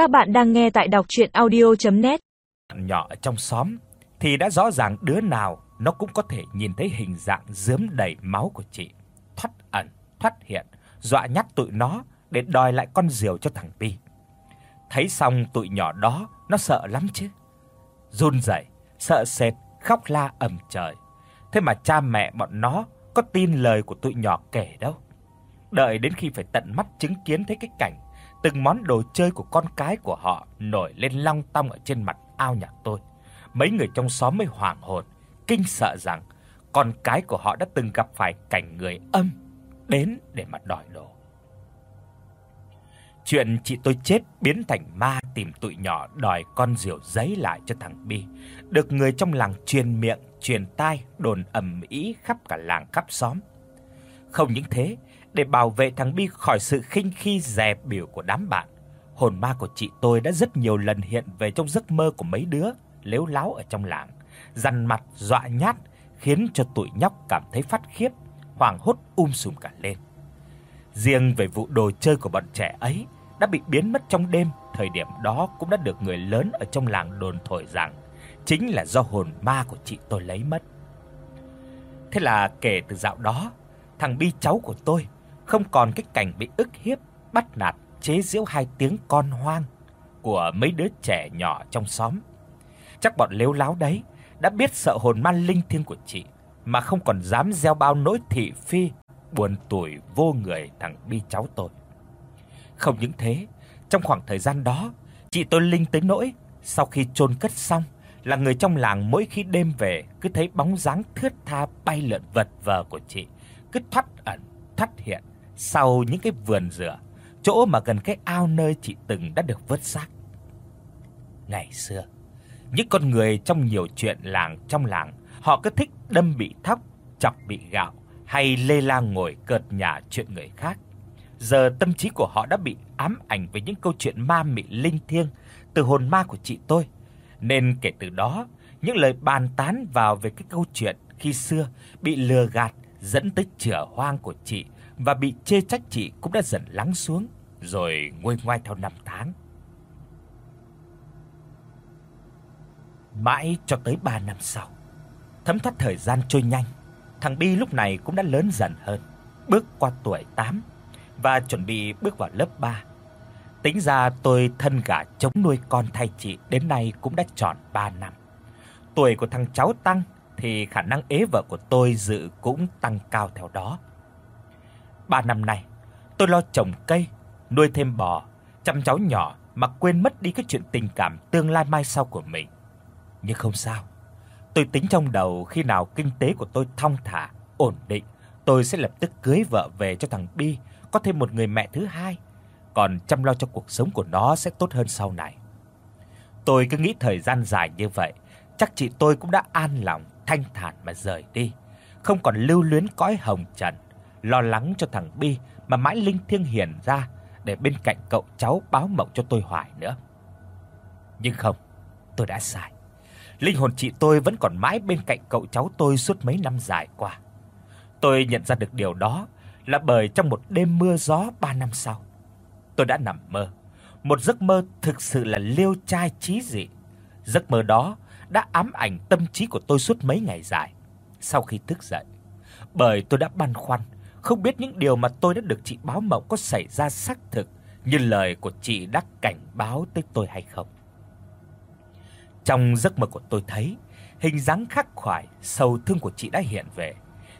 Các bạn đang nghe tại đọc audio net Nhỏ ở trong xóm thì đã rõ ràng đứa nào nó cũng có thể nhìn thấy hình dạng rớm đầy máu của chị, thoát ẩn, thoát hiện, dọa nhắt tụi nó để đòi lại con diều cho thằng Pi. Thấy xong tụi nhỏ đó nó sợ lắm chứ. Run rẩy, sợ sệt, khóc la ầm trời. Thế mà cha mẹ bọn nó có tin lời của tụi nhỏ kể đâu. Đợi đến khi phải tận mắt chứng kiến thấy cái cảnh từng món đồ chơi của con cái của họ nổi lên long tong ở trên mặt ao nhà tôi. Mấy người trong xóm mới hoảng hồn, kinh sợ rằng con cái của họ đã từng gặp phải cảnh người âm đến để mà đòi đồ. Chuyện chị tôi chết biến thành ma tìm tụi nhỏ đòi con diều giấy lại cho thằng Bi, được người trong làng truyền miệng, truyền tai đồn ầm ĩ khắp cả làng khắp xóm. Không những thế, để bảo vệ thằng Bi khỏi sự khinh khi dè biểu của đám bạn, hồn ma của chị tôi đã rất nhiều lần hiện về trong giấc mơ của mấy đứa lếu láo ở trong làng, dằn mặt dọa nhát khiến cho tụi nhóc cảm thấy phát khiếp, hoảng hốt um sùm cả lên. Riêng về vụ đồ chơi của bọn trẻ ấy đã bị biến mất trong đêm, thời điểm đó cũng đã được người lớn ở trong làng đồn thổi rằng chính là do hồn ma của chị tôi lấy mất. Thế là kể từ dạo đó, thằng Bi cháu của tôi không còn cái cảnh bị ức hiếp, bắt nạt, chế giễu hai tiếng con hoang của mấy đứa trẻ nhỏ trong xóm. Chắc bọn lếu láo đấy đã biết sợ hồn ma linh thiêng của chị mà không còn dám gieo bao nỗi thị phi buồn tuổi vô người thằng Bi cháu tôi. Không những thế, trong khoảng thời gian đó, chị tôi linh tới nỗi sau khi chôn cất xong là người trong làng mỗi khi đêm về cứ thấy bóng dáng thướt tha bay lượn vật vờ của chị, cứ thoát ẩn, thoát hiện sau những cái vườn dừa, chỗ mà gần cái ao nơi chị từng đã được vớt xác. Ngày xưa, những con người trong nhiều chuyện làng trong làng, họ cứ thích đâm bị thóc, chọc bị gạo hay lê la ngồi cợt nhả chuyện người khác. Giờ tâm trí của họ đã bị ám ảnh với những câu chuyện ma mị linh thiêng từ hồn ma của chị tôi. Nên kể từ đó, những lời bàn tán vào về cái câu chuyện khi xưa bị lừa gạt dẫn tới chửa hoang của chị và bị chê trách chị cũng đã dần lắng xuống, rồi nguôi ngoai theo năm tháng. Mãi cho tới 3 năm sau, thấm thoát thời gian trôi nhanh, thằng Bi lúc này cũng đã lớn dần hơn, bước qua tuổi 8 và chuẩn bị bước vào lớp 3. Tính ra tôi thân gả chống nuôi con thay chị đến nay cũng đã tròn 3 năm. Tuổi của thằng cháu tăng thì khả năng ế vợ của tôi dự cũng tăng cao theo đó. 3 năm nay, tôi lo trồng cây, nuôi thêm bò, chăm cháu nhỏ mà quên mất đi cái chuyện tình cảm tương lai mai sau của mình. Nhưng không sao. Tôi tính trong đầu khi nào kinh tế của tôi thong thả, ổn định, tôi sẽ lập tức cưới vợ về cho thằng Bi, có thêm một người mẹ thứ hai, còn chăm lo cho cuộc sống của nó sẽ tốt hơn sau này. Tôi cứ nghĩ thời gian dài như vậy, chắc chị tôi cũng đã an lòng, thanh thản mà rời đi, không còn lưu luyến cõi hồng trần lo lắng cho thằng Bi mà mãi linh thiêng hiền ra để bên cạnh cậu cháu báo mộng cho tôi hoài nữa. Nhưng không, tôi đã sai. Linh hồn chị tôi vẫn còn mãi bên cạnh cậu cháu tôi suốt mấy năm dài qua. Tôi nhận ra được điều đó là bởi trong một đêm mưa gió 3 năm sau, tôi đã nằm mơ, một giấc mơ thực sự là liêu trai trí dị. Giấc mơ đó đã ám ảnh tâm trí của tôi suốt mấy ngày dài. Sau khi thức dậy, bởi tôi đã băn khoăn không biết những điều mà tôi đã được chị báo mộng có xảy ra xác thực như lời của chị đã cảnh báo tới tôi hay không. Trong giấc mơ của tôi thấy, hình dáng khắc khoải sâu thương của chị đã hiện về.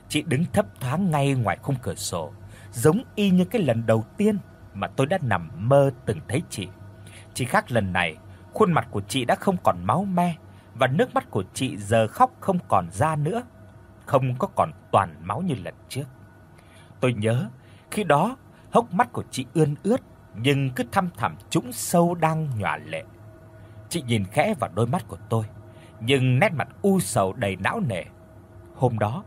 Chị đứng thấp thoáng ngay ngoài khung cửa sổ, giống y như cái lần đầu tiên mà tôi đã nằm mơ từng thấy chị. Chỉ khác lần này, khuôn mặt của chị đã không còn máu me và nước mắt của chị giờ khóc không còn ra nữa, không có còn toàn máu như lần trước. Tôi nhớ, khi đó hốc mắt của chị ươn ướt nhưng cứ thăm thẳm trũng sâu đang nhòa lệ. Chị nhìn khẽ vào đôi mắt của tôi, nhưng nét mặt u sầu đầy não nề. Hôm đó,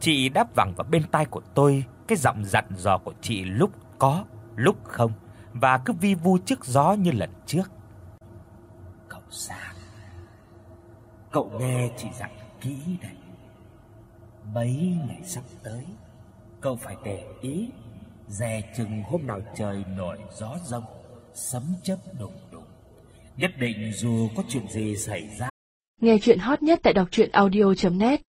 chị đáp vẳng vào bên tai của tôi cái giọng dặn dò của chị lúc có, lúc không và cứ vi vu trước gió như lần trước. Cậu Sang, cậu nghe chị dặn kỹ đây. Mấy ngày sắp tới Cậu phải để ý. Dè chừng hôm nào trời nổi gió rông, Sấm chớp đùng đùng. Nhất định dù có chuyện gì xảy ra Nghe chuyện hot nhất tại đọc truyện audio net.